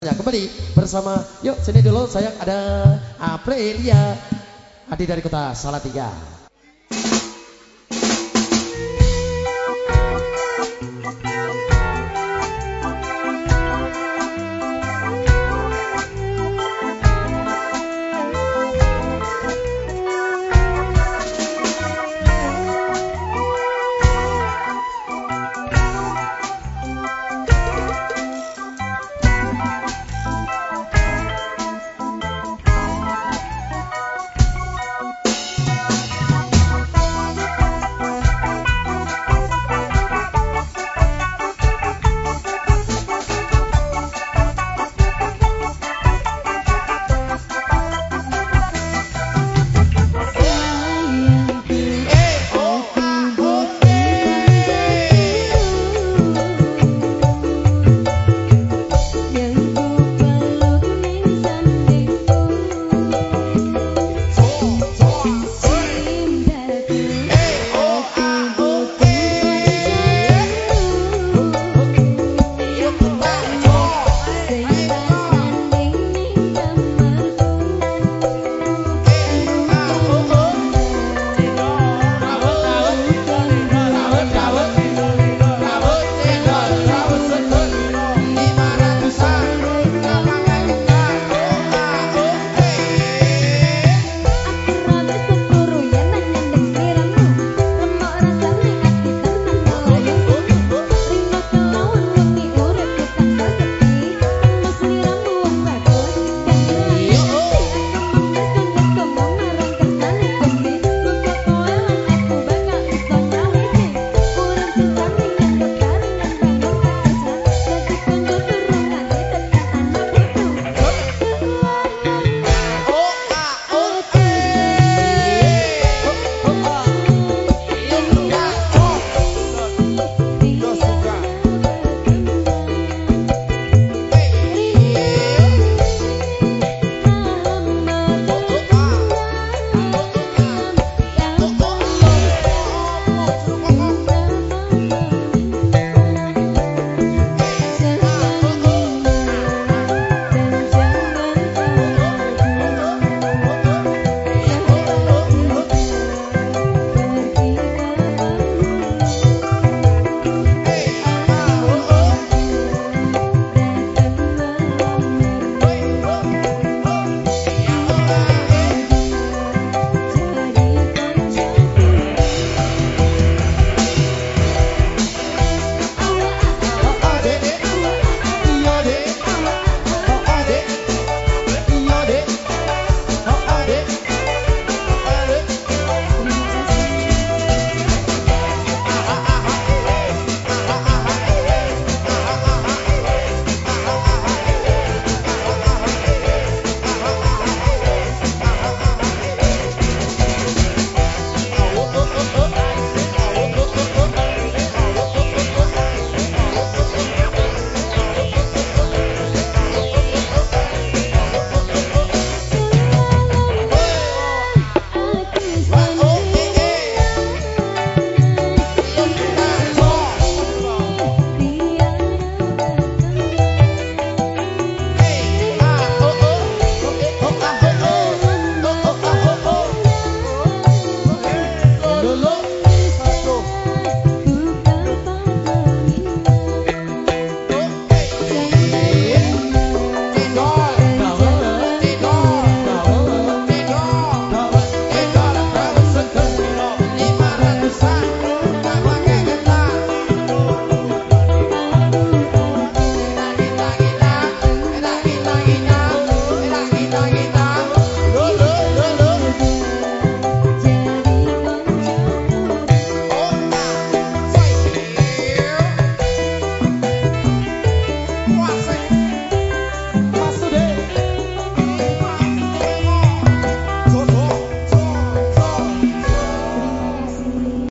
Ya, kembali bersama yuk sini dulu saya ada Aprilia Adi dari kota Salatiga.